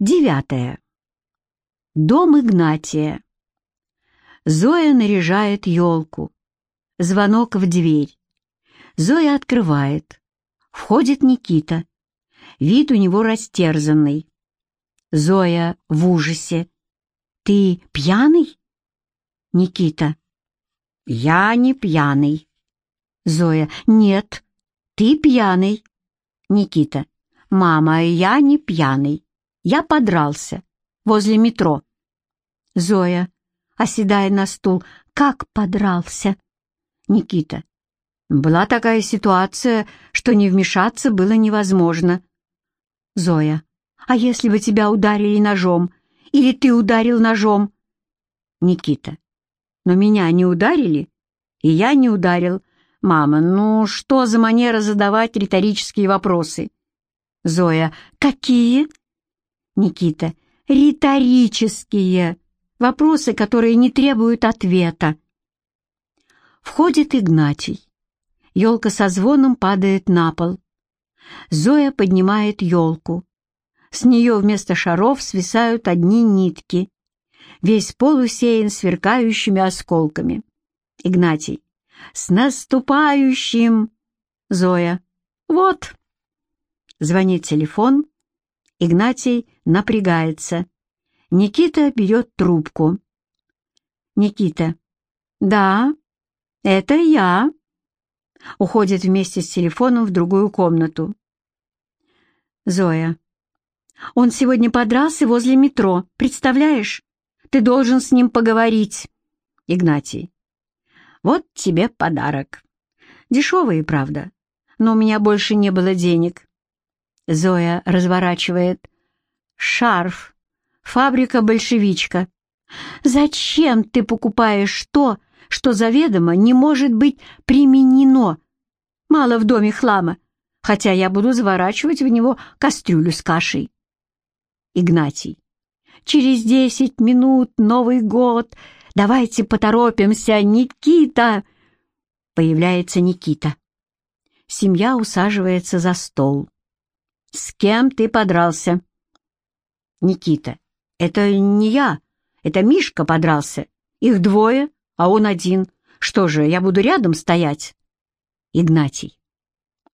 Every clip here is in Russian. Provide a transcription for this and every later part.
Девятое. Дом Игнатия. Зоя наряжает елку. Звонок в дверь. Зоя открывает. Входит Никита. Вид у него растерзанный. Зоя в ужасе. «Ты пьяный?» Никита. «Я не пьяный». Зоя. «Нет, ты пьяный». Никита. «Мама, я не пьяный. Я подрался. Возле метро». Зоя, оседая на стул. «Как подрался?» Никита. «Была такая ситуация, что не вмешаться было невозможно». Зоя. «А если бы тебя ударили ножом? Или ты ударил ножом?» Никита. «Но меня не ударили, и я не ударил. «Мама, ну что за манера задавать риторические вопросы?» Зоя. «Какие?» Никита. «Риторические. Вопросы, которые не требуют ответа». Входит Игнатий. Елка со звоном падает на пол. Зоя поднимает елку. С нее вместо шаров свисают одни нитки. Весь пол усеян сверкающими осколками. Игнатий. «С наступающим!» Зоя. «Вот!» Звонит телефон. Игнатий напрягается. Никита берет трубку. Никита. «Да, это я». Уходит вместе с телефоном в другую комнату. Зоя. «Он сегодня подрался возле метро, представляешь? Ты должен с ним поговорить». Игнатий. Вот тебе подарок. Дешевый, правда, но у меня больше не было денег. Зоя разворачивает. Шарф. Фабрика «Большевичка». Зачем ты покупаешь то, что заведомо не может быть применено? Мало в доме хлама, хотя я буду заворачивать в него кастрюлю с кашей. Игнатий. Через десять минут Новый год. Давайте поторопимся, Никита!» Появляется Никита. Семья усаживается за стол. «С кем ты подрался?» Никита. «Это не я, это Мишка подрался. Их двое, а он один. Что же, я буду рядом стоять?» Игнатий.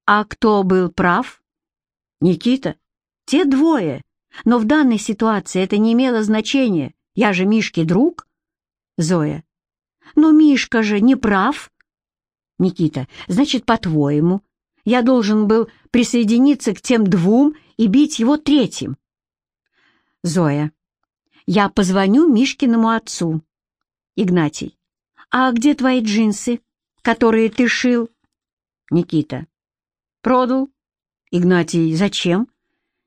«А кто был прав?» «Никита. Те двое. Но в данной ситуации это не имело значения. Я же Мишке друг». Зоя. «Но Мишка же не прав». Никита. «Значит, по-твоему, я должен был присоединиться к тем двум и бить его третьим?» Зоя. «Я позвоню Мишкиному отцу». Игнатий. «А где твои джинсы, которые ты шил?» Никита. «Продал». Игнатий. «Зачем?»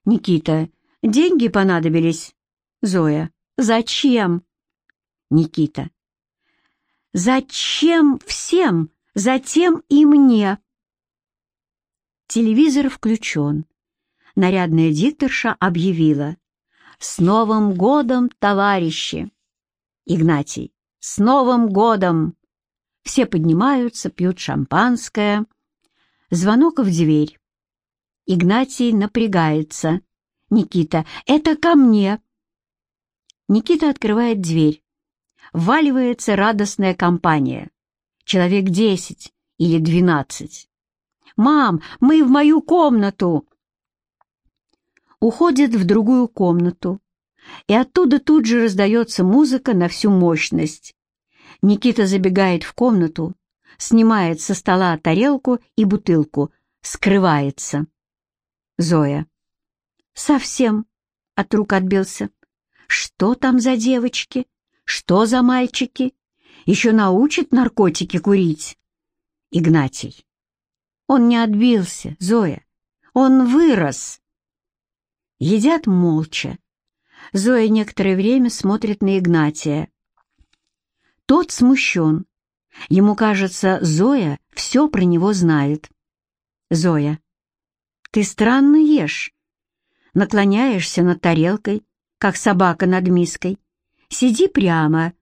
Никита. «Деньги понадобились». Зоя. «Зачем?» Никита. «Зачем всем? Затем и мне!» Телевизор включен. Нарядная дикторша объявила. «С Новым годом, товарищи!» Игнатий. «С Новым годом!» Все поднимаются, пьют шампанское. Звонок в дверь. Игнатий напрягается. Никита. «Это ко мне!» Никита открывает дверь вваливается радостная компания. Человек десять или двенадцать. «Мам, мы в мою комнату!» Уходит в другую комнату, и оттуда тут же раздается музыка на всю мощность. Никита забегает в комнату, снимает со стола тарелку и бутылку, скрывается. Зоя. Совсем от рук отбился. Что там за девочки? Что за мальчики? Еще научат наркотики курить? Игнатий. Он не отбился, Зоя. Он вырос. Едят молча. Зоя некоторое время смотрит на Игнатия. Тот смущен. Ему кажется, Зоя все про него знает. Зоя. Ты странно ешь. Наклоняешься над тарелкой, как собака над миской. Сиди прямо,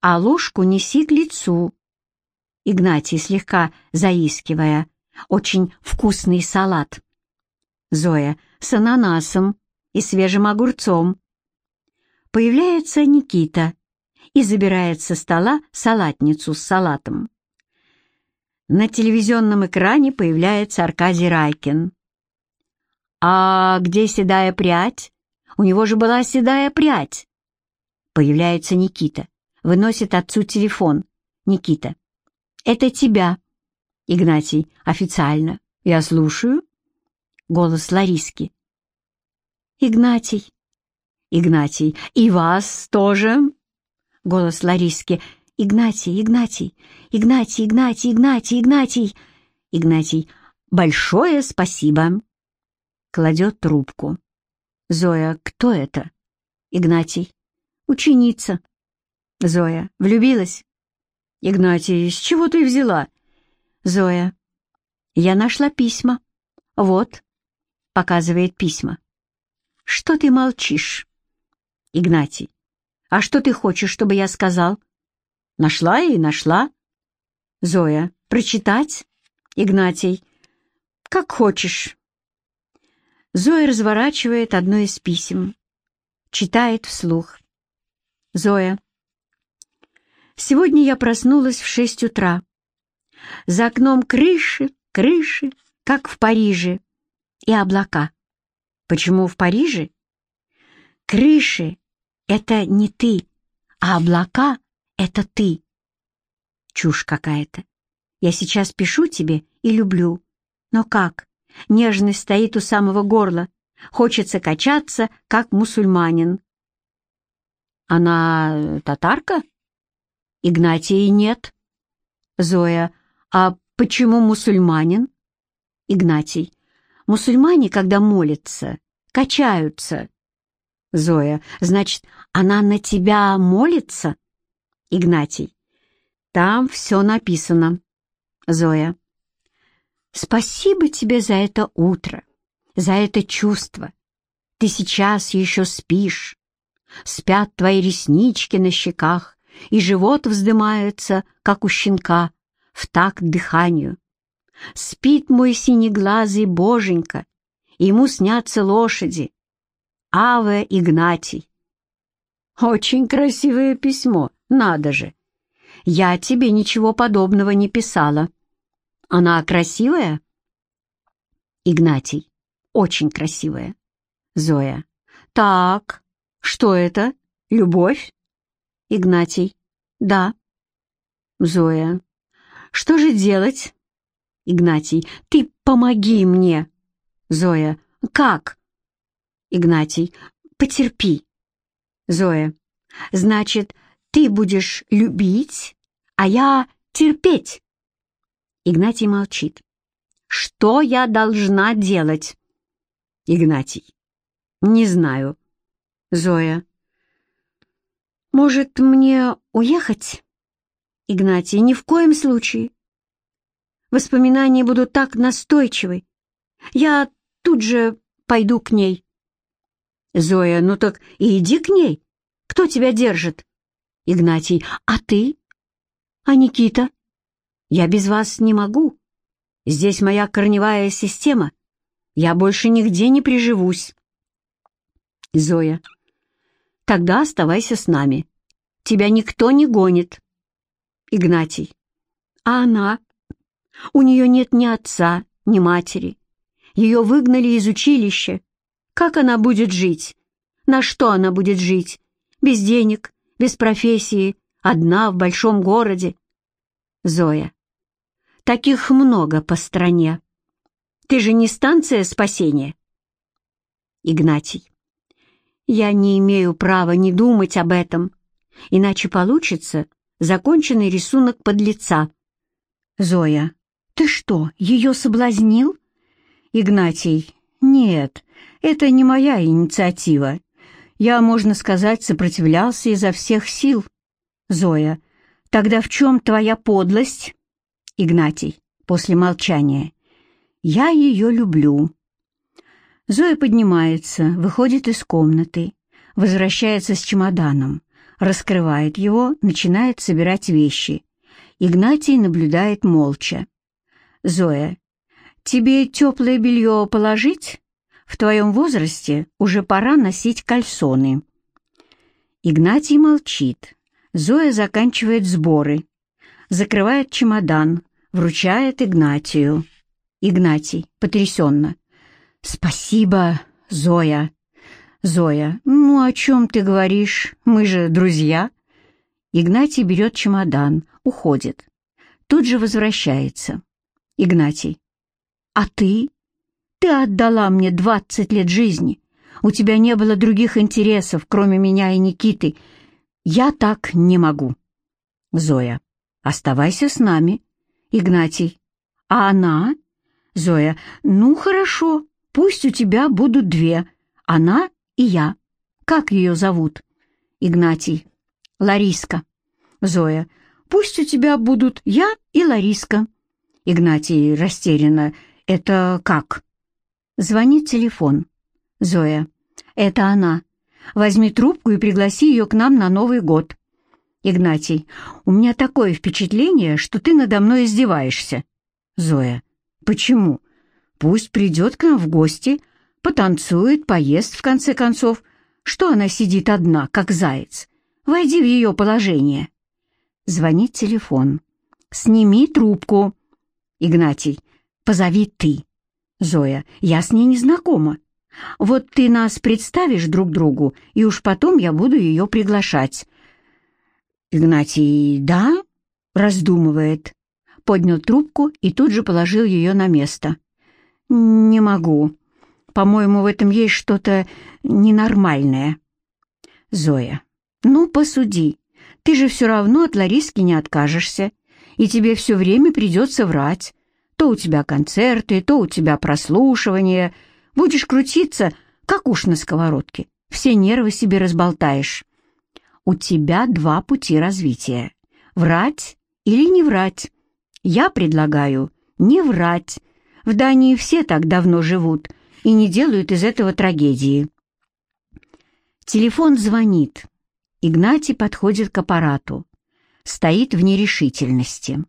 а ложку неси к лицу. Игнатий, слегка заискивая, очень вкусный салат. Зоя, с ананасом. и свежим огурцом. Появляется Никита и забирает со стола салатницу с салатом. На телевизионном экране появляется Аркадий Райкин. «А где седая прядь? У него же была седая прядь!» Появляется Никита, выносит отцу телефон. Никита. «Это тебя». Игнатий. «Официально. Я слушаю». Голос Лариски. «Игнатий». Игнатий. «И вас тоже?» Голос Лариски. «Игнатий, Игнатий, Игнатий, Игнатий, Игнатий, Игнатий!» Игнатий. «Большое спасибо!» Кладет трубку. Зоя. «Кто это?» Игнатий. «Ученица». Зоя. «Влюбилась?» Игнатий. «С чего ты взяла?» Зоя. «Я нашла письма. Вот». Показывает письма. «Что ты молчишь?» Игнатий. «А что ты хочешь, чтобы я сказал?» Нашла и нашла. Зоя. Прочитать? Игнатий. Как хочешь. Зоя разворачивает одно из писем. Читает вслух. Зоя. Сегодня я проснулась в шесть утра. За окном крыши, крыши, как в Париже, и облака. Почему в Париже? Крыши — это не ты, а облака это ты. Чушь какая-то. Я сейчас пишу тебе и люблю. Но как? Нежность стоит у самого горла. Хочется качаться, как мусульманин. Она татарка? Игнатии нет. Зоя. А почему мусульманин? Игнатий. Мусульмане, когда молятся, качаются. Зоя. Значит, она на тебя молится? Игнатий. Там все написано. Зоя. Спасибо тебе за это утро, за это чувство. Ты сейчас еще спишь. Спят твои реснички на щеках, и живот вздымается, как у щенка, в такт дыханию. Спит мой синеглазый боженька, ему снятся лошади. Аве Игнатий. Очень красивое письмо. Надо же! Я тебе ничего подобного не писала. Она красивая? Игнатий. Очень красивая. Зоя. Так, что это? Любовь? Игнатий. Да. Зоя. Что же делать? Игнатий. Ты помоги мне. Зоя. Как? Игнатий. Потерпи. Зоя. Значит, ты будешь любить, а я терпеть. Игнатий молчит. Что я должна делать? Игнатий. Не знаю. Зоя. Может, мне уехать? Игнатий. Ни в коем случае. Воспоминания будут так настойчивы. Я тут же пойду к ней. Зоя. Ну так и иди к ней. Кто тебя держит? Игнатий, а ты? А Никита? Я без вас не могу. Здесь моя корневая система. Я больше нигде не приживусь. Зоя. Тогда оставайся с нами. Тебя никто не гонит. Игнатий. А она? У нее нет ни отца, ни матери. Ее выгнали из училища. Как она будет жить? На что она будет жить? Без денег, без профессии, одна в большом городе. Зоя. Таких много по стране. Ты же не станция спасения. Игнатий. Я не имею права не думать об этом, иначе получится законченный рисунок подлеца. Зоя. Ты что, ее соблазнил? Игнатий. Нет, это не моя инициатива. Я, можно сказать, сопротивлялся изо всех сил. Зоя. Тогда в чем твоя подлость? Игнатий. После молчания. Я ее люблю. Зоя поднимается, выходит из комнаты, возвращается с чемоданом, раскрывает его, начинает собирать вещи. Игнатий наблюдает молча. Зоя. «Тебе теплое белье положить? В твоем возрасте уже пора носить кальсоны». Игнатий молчит. Зоя заканчивает сборы, закрывает чемодан, вручает Игнатию. Игнатий, потрясенно. «Спасибо, Зоя». «Зоя, ну о чем ты говоришь? Мы же друзья». Игнатий берет чемодан, уходит. Тут же возвращается. Игнатий. «А ты? Ты отдала мне двадцать лет жизни. У тебя не было других интересов, кроме меня и Никиты. Я так не могу». Зоя. «Оставайся с нами». Игнатий. «А она?» Зоя. «Ну, хорошо. Пусть у тебя будут две. Она и я. Как ее зовут?» Игнатий. «Лариска». Зоя. «Пусть у тебя будут я и Лариска». Игнатий растерянно. «Это как?» Звонит телефон. Зоя. «Это она. Возьми трубку и пригласи ее к нам на Новый год». Игнатий. «У меня такое впечатление, что ты надо мной издеваешься». Зоя. «Почему? Пусть придет к нам в гости, потанцует, поест, в конце концов. Что она сидит одна, как заяц? Войди в ее положение». Звонит телефон. «Сними трубку». Игнатий. «Позови ты». Зоя. «Я с ней не знакома. Вот ты нас представишь друг другу, и уж потом я буду ее приглашать». Игнатий. «Да?» Раздумывает. Поднял трубку и тут же положил ее на место. «Не могу. По-моему, в этом есть что-то ненормальное». Зоя. «Ну, посуди. Ты же все равно от Лариски не откажешься, и тебе все время придется врать. То у тебя концерты, то у тебя прослушивание. Будешь крутиться, как уж на сковородке. Все нервы себе разболтаешь. У тебя два пути развития. Врать или не врать. Я предлагаю не врать. В Дании все так давно живут и не делают из этого трагедии. Телефон звонит. Игнатий подходит к аппарату. Стоит в нерешительности.